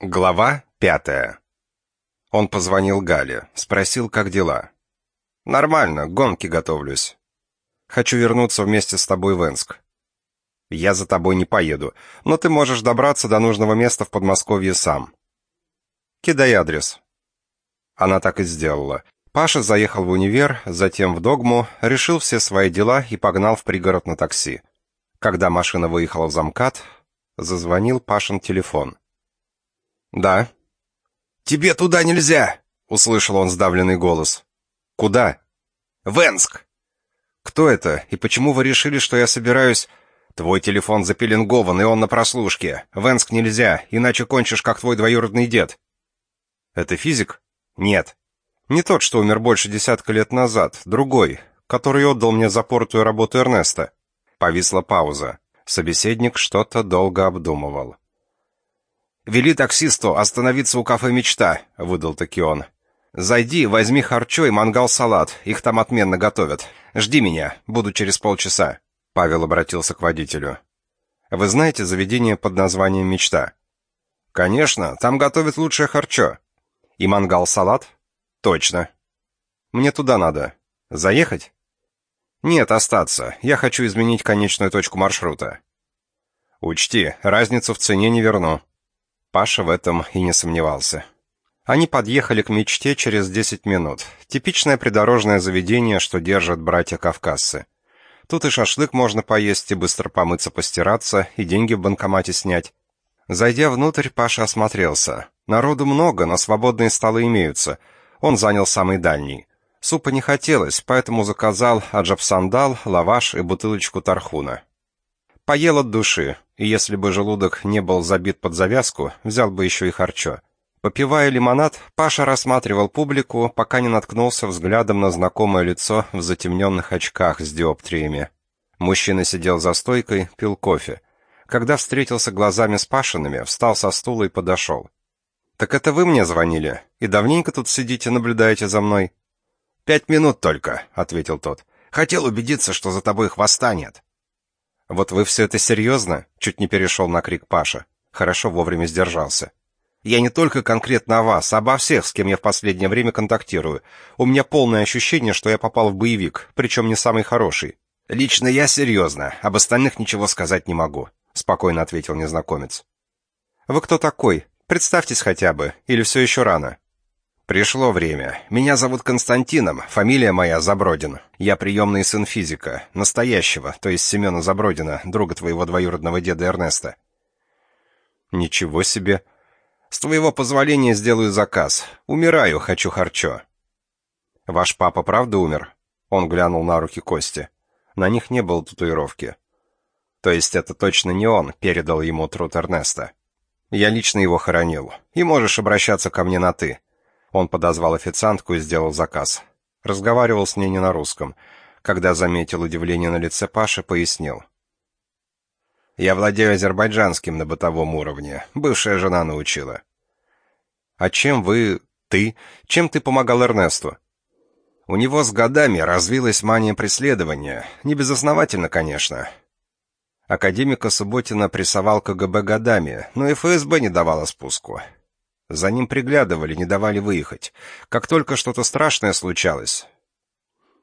Глава пятая. Он позвонил Гале, спросил, как дела. «Нормально, к гонке готовлюсь. Хочу вернуться вместе с тобой в Энск. Я за тобой не поеду, но ты можешь добраться до нужного места в Подмосковье сам. Кидай адрес». Она так и сделала. Паша заехал в универ, затем в Догму, решил все свои дела и погнал в пригород на такси. Когда машина выехала в замкат, зазвонил Пашин телефон. «Да». «Тебе туда нельзя!» — услышал он сдавленный голос. «Куда?» «В Энск!» «Кто это? И почему вы решили, что я собираюсь...» «Твой телефон запеленгован, и он на прослушке. В Энск нельзя, иначе кончишь, как твой двоюродный дед». «Это физик?» «Нет. Не тот, что умер больше десятка лет назад, другой, который отдал мне запортую работу Эрнеста». Повисла пауза. Собеседник что-то долго обдумывал. «Вели таксисту остановиться у кафе «Мечта», — выдал таки он. «Зайди, возьми харчо и мангал-салат, их там отменно готовят. Жди меня, буду через полчаса». Павел обратился к водителю. «Вы знаете заведение под названием «Мечта»?» «Конечно, там готовят лучшее харчо». «И мангал-салат?» «Точно». «Мне туда надо. Заехать?» «Нет, остаться. Я хочу изменить конечную точку маршрута». «Учти, разницу в цене не верну». Паша в этом и не сомневался. Они подъехали к мечте через 10 минут. Типичное придорожное заведение, что держат братья-кавказцы. Тут и шашлык можно поесть, и быстро помыться, постираться, и деньги в банкомате снять. Зайдя внутрь, Паша осмотрелся. Народу много, но свободные столы имеются. Он занял самый дальний. Супа не хотелось, поэтому заказал аджапсандал, лаваш и бутылочку тархуна. Поел от души, и если бы желудок не был забит под завязку, взял бы еще и харчо. Попивая лимонад, Паша рассматривал публику, пока не наткнулся взглядом на знакомое лицо в затемненных очках с диоптриями. Мужчина сидел за стойкой, пил кофе. Когда встретился глазами с Пашиными, встал со стула и подошел. «Так это вы мне звонили? И давненько тут сидите, наблюдаете за мной?» «Пять минут только», — ответил тот. «Хотел убедиться, что за тобой хвоста нет». «Вот вы все это серьезно?» — чуть не перешел на крик Паша. Хорошо вовремя сдержался. «Я не только конкретно о вас, а обо всех, с кем я в последнее время контактирую. У меня полное ощущение, что я попал в боевик, причем не самый хороший». «Лично я серьезно, об остальных ничего сказать не могу», — спокойно ответил незнакомец. «Вы кто такой? Представьтесь хотя бы, или все еще рано?» Пришло время. Меня зовут Константином, фамилия моя Забродин. Я приемный сын физика, настоящего, то есть Семена Забродина, друга твоего двоюродного деда Эрнеста. Ничего себе. С твоего позволения сделаю заказ. Умираю, хочу харчо. Ваш папа правда умер? Он глянул на руки Кости. На них не было татуировки. То есть это точно не он передал ему труд Эрнеста. Я лично его хоронил. И можешь обращаться ко мне на «ты». Он подозвал официантку и сделал заказ. Разговаривал с ней не на русском. Когда заметил удивление на лице Паши, пояснил. «Я владею азербайджанским на бытовом уровне. Бывшая жена научила». «А чем вы... ты... чем ты помогал Эрнесту?» «У него с годами развилась мания преследования. Небезосновательно, конечно». Академика Субботина прессовал КГБ годами, но и ФСБ не давала спуску. За ним приглядывали, не давали выехать. Как только что-то страшное случалось,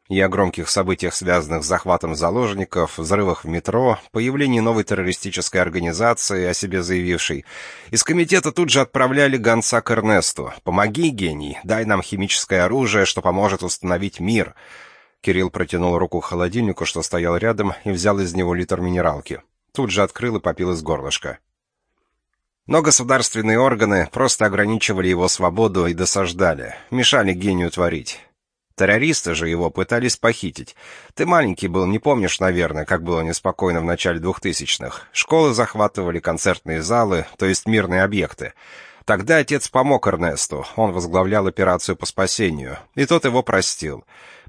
и о громких событиях, связанных с захватом заложников, взрывах в метро, появлении новой террористической организации, о себе заявившей, из комитета тут же отправляли гонца к Эрнесту. «Помоги, гений, дай нам химическое оружие, что поможет установить мир». Кирилл протянул руку к холодильнику, что стоял рядом, и взял из него литр минералки. Тут же открыл и попил из горлышка. Но государственные органы просто ограничивали его свободу и досаждали, мешали гению творить. Террористы же его пытались похитить. Ты маленький был, не помнишь, наверное, как было неспокойно в начале двухтысячных. Школы захватывали, концертные залы, то есть мирные объекты. Тогда отец помог Эрнесту, он возглавлял операцию по спасению, и тот его простил.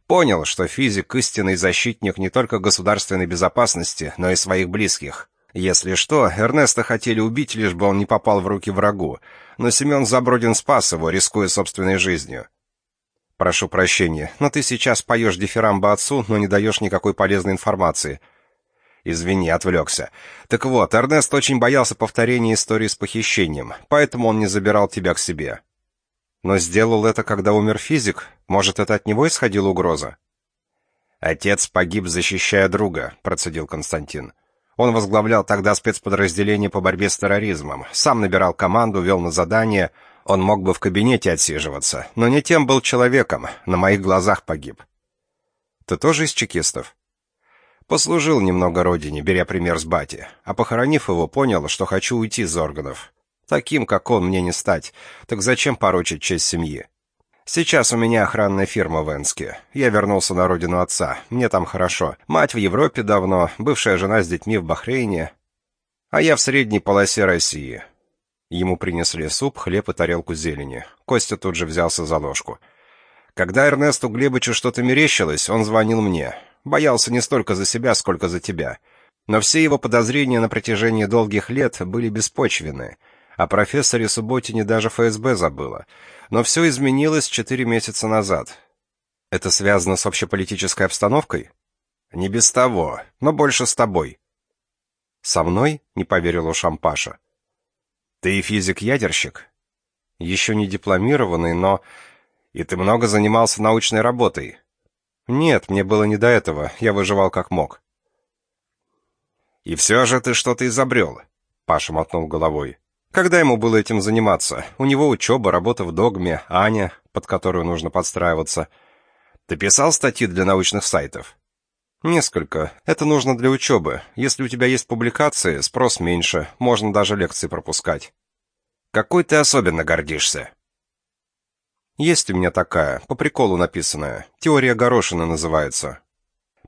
Понял, что физик — истинный защитник не только государственной безопасности, но и своих близких. Если что, Эрнеста хотели убить, лишь бы он не попал в руки врагу, но Семен Забродин спас его, рискуя собственной жизнью. «Прошу прощения, но ты сейчас поешь дифирамбо отцу, но не даешь никакой полезной информации». Извини, отвлекся. Так вот, Эрнест очень боялся повторения истории с похищением, поэтому он не забирал тебя к себе. Но сделал это, когда умер физик? Может, это от него исходила угроза? Отец погиб, защищая друга, процедил Константин. Он возглавлял тогда спецподразделение по борьбе с терроризмом, сам набирал команду, вел на задания. Он мог бы в кабинете отсиживаться, но не тем был человеком, на моих глазах погиб. Ты тоже из чекистов? Послужил немного родине, беря пример с бати, а похоронив его, понял, что хочу уйти из органов. Таким, как он, мне не стать. Так зачем порочить честь семьи? Сейчас у меня охранная фирма в Энске. Я вернулся на родину отца. Мне там хорошо. Мать в Европе давно, бывшая жена с детьми в Бахрейне. А я в средней полосе России. Ему принесли суп, хлеб и тарелку зелени. Костя тут же взялся за ложку. Когда Эрнесту Глебычу что-то мерещилось, он звонил мне. Боялся не столько за себя, сколько за тебя. Но все его подозрения на протяжении долгих лет были беспочвенны. О профессоре Субботине даже ФСБ забыла. Но все изменилось четыре месяца назад. Это связано с общеполитической обстановкой? Не без того, но больше с тобой. Со мной? Не поверил ушам Паша. Ты физик-ядерщик? Еще не дипломированный, но... И ты много занимался научной работой. «Нет, мне было не до этого. Я выживал как мог». «И все же ты что-то изобрел», — Паша мотнул головой. «Когда ему было этим заниматься? У него учеба, работа в догме, Аня, под которую нужно подстраиваться. Ты писал статьи для научных сайтов?» «Несколько. Это нужно для учебы. Если у тебя есть публикации, спрос меньше, можно даже лекции пропускать». «Какой ты особенно гордишься?» Есть у меня такая, по приколу написанная. Теория Горошина называется.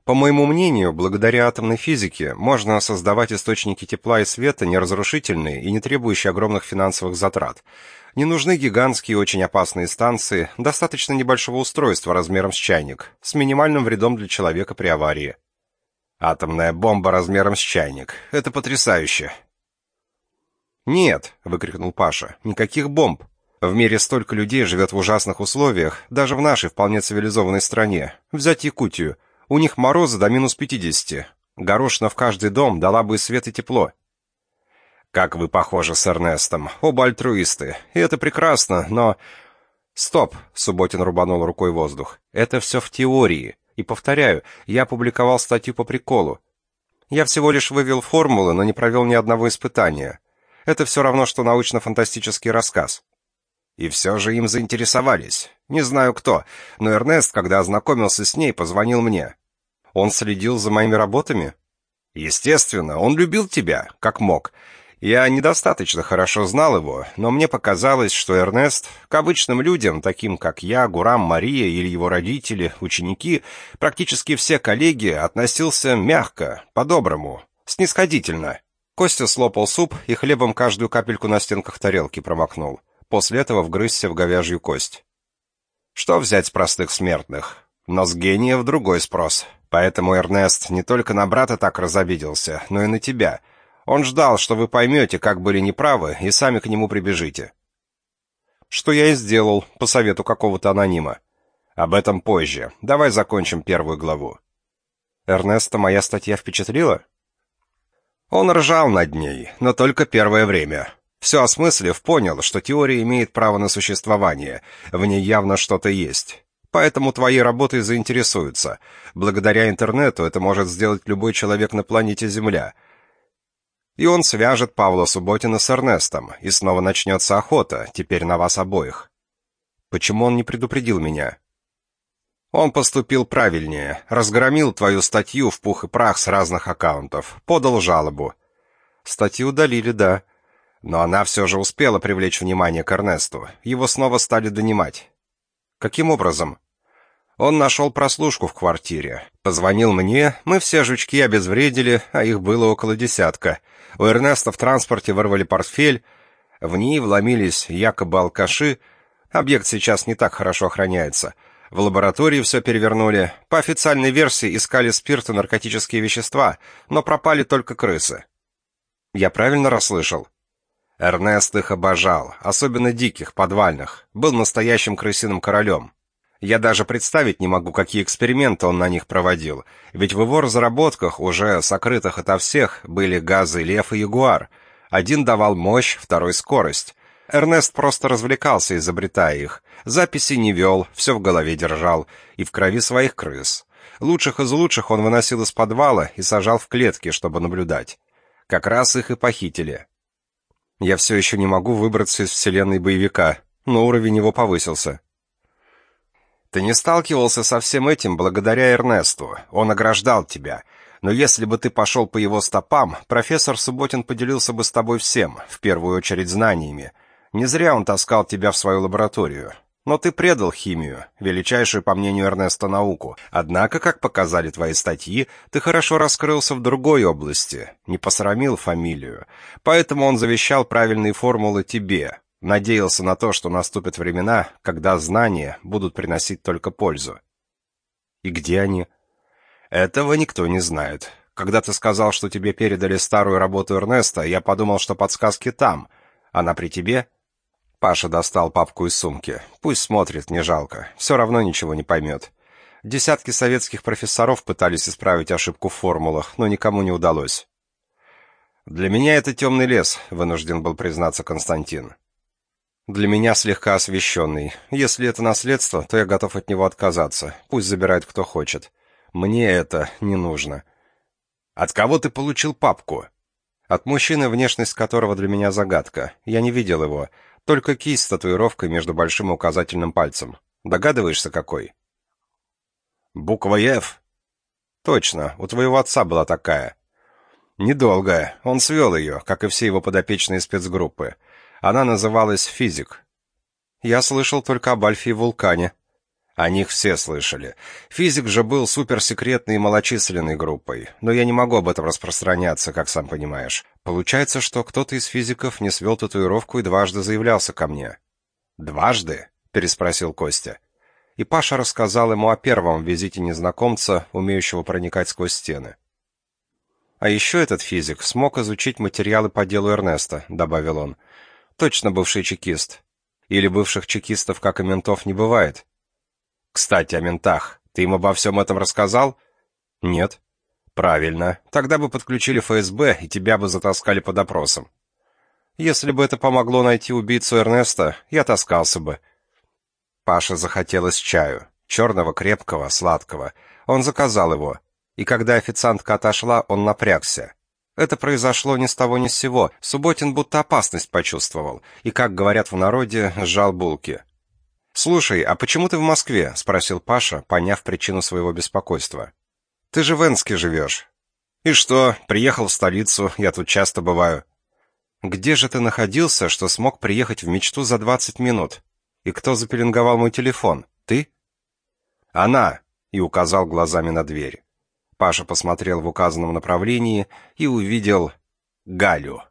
По моему мнению, благодаря атомной физике можно создавать источники тепла и света неразрушительные и не требующие огромных финансовых затрат. Не нужны гигантские очень опасные станции, достаточно небольшого устройства размером с чайник, с минимальным вредом для человека при аварии. Атомная бомба размером с чайник. Это потрясающе. Нет, выкрикнул Паша. Никаких бомб. В мире столько людей живет в ужасных условиях, даже в нашей вполне цивилизованной стране. Взять Якутию. У них морозы до минус 50. Горошина в каждый дом дала бы свет и тепло. Как вы похожи с Эрнестом. Оба альтруисты. И это прекрасно, но... Стоп, Субботин рубанул рукой воздух. Это все в теории. И повторяю, я публиковал статью по приколу. Я всего лишь вывел формулы, но не провел ни одного испытания. Это все равно, что научно-фантастический рассказ. И все же им заинтересовались. Не знаю кто, но Эрнест, когда ознакомился с ней, позвонил мне. Он следил за моими работами? Естественно, он любил тебя, как мог. Я недостаточно хорошо знал его, но мне показалось, что Эрнест к обычным людям, таким как я, Гурам, Мария или его родители, ученики, практически все коллеги, относился мягко, по-доброму, снисходительно. Костя слопал суп и хлебом каждую капельку на стенках тарелки промокнул. После этого вгрызся в говяжью кость. Что взять с простых смертных? Но с в другой спрос. Поэтому Эрнест не только на брата так разобиделся, но и на тебя. Он ждал, что вы поймете, как были неправы, и сами к нему прибежите. Что я и сделал, по совету какого-то анонима. Об этом позже. Давай закончим первую главу. Эрнеста моя статья впечатлила? Он ржал над ней, но только первое время. Все осмыслив, понял, что теория имеет право на существование, в ней явно что-то есть. Поэтому твоей работой заинтересуются. Благодаря интернету это может сделать любой человек на планете Земля. И он свяжет Павла Субботина с Эрнестом, и снова начнется охота, теперь на вас обоих. Почему он не предупредил меня? Он поступил правильнее, разгромил твою статью в пух и прах с разных аккаунтов, подал жалобу. Статью удалили, да. Но она все же успела привлечь внимание к Эрнесту. Его снова стали донимать. Каким образом? Он нашел прослушку в квартире. Позвонил мне, мы все жучки обезвредили, а их было около десятка. У Эрнеста в транспорте вырвали портфель, в ней вломились якобы алкаши. Объект сейчас не так хорошо охраняется. В лаборатории все перевернули. По официальной версии искали спирт и наркотические вещества, но пропали только крысы. Я правильно расслышал? Эрнест их обожал, особенно диких, подвальных. Был настоящим крысиным королем. Я даже представить не могу, какие эксперименты он на них проводил. Ведь в его разработках, уже сокрытых ото всех, были газы Лев и Ягуар. Один давал мощь, второй — скорость. Эрнест просто развлекался, изобретая их. Записи не вел, все в голове держал. И в крови своих крыс. Лучших из лучших он выносил из подвала и сажал в клетки, чтобы наблюдать. Как раз их и похитили. Я все еще не могу выбраться из вселенной боевика, но уровень его повысился. Ты не сталкивался со всем этим благодаря Эрнесту. Он ограждал тебя. Но если бы ты пошел по его стопам, профессор Субботин поделился бы с тобой всем, в первую очередь знаниями. Не зря он таскал тебя в свою лабораторию. Но ты предал химию, величайшую, по мнению Эрнеста, науку. Однако, как показали твои статьи, ты хорошо раскрылся в другой области, не посрамил фамилию. Поэтому он завещал правильные формулы тебе, Надеялся на то, что наступят времена, когда знания будут приносить только пользу. И где они? Этого никто не знает. Когда ты сказал, что тебе передали старую работу Эрнеста, я подумал, что подсказки там. Она при тебе? Паша достал папку из сумки. Пусть смотрит, не жалко. Все равно ничего не поймет. Десятки советских профессоров пытались исправить ошибку в формулах, но никому не удалось. «Для меня это темный лес», — вынужден был признаться Константин. Для меня слегка освещенный. Если это наследство, то я готов от него отказаться. Пусть забирает кто хочет. Мне это не нужно. От кого ты получил папку? От мужчины, внешность которого для меня загадка. Я не видел его. Только кисть с татуировкой между большим и указательным пальцем. Догадываешься, какой? Буква «Ф». Точно, у твоего отца была такая. Недолго. Он свел ее, как и все его подопечные спецгруппы. Она называлась «Физик». Я слышал только об Альфе и Вулкане. О них все слышали. Физик же был суперсекретной и малочисленной группой, но я не могу об этом распространяться, как сам понимаешь. Получается, что кто-то из физиков не свел татуировку и дважды заявлялся ко мне. «Дважды?» — переспросил Костя. И Паша рассказал ему о первом визите незнакомца, умеющего проникать сквозь стены. «А еще этот физик смог изучить материалы по делу Эрнеста», — добавил он. Точно бывший чекист. Или бывших чекистов, как и ментов, не бывает. Кстати, о ментах. Ты им обо всем этом рассказал? Нет. Правильно. Тогда бы подключили ФСБ, и тебя бы затаскали под опросом. Если бы это помогло найти убийцу Эрнеста, я таскался бы. Паше захотелось чаю. Черного, крепкого, сладкого. Он заказал его. И когда официантка отошла, он напрягся. Это произошло ни с того ни с сего. Субботин будто опасность почувствовал и, как говорят в народе, сжал булки. «Слушай, а почему ты в Москве?» — спросил Паша, поняв причину своего беспокойства. «Ты же в Энске живешь». «И что? Приехал в столицу, я тут часто бываю». «Где же ты находился, что смог приехать в мечту за двадцать минут? И кто запеленговал мой телефон? Ты?» «Она!» — и указал глазами на дверь. Паша посмотрел в указанном направлении и увидел Галю.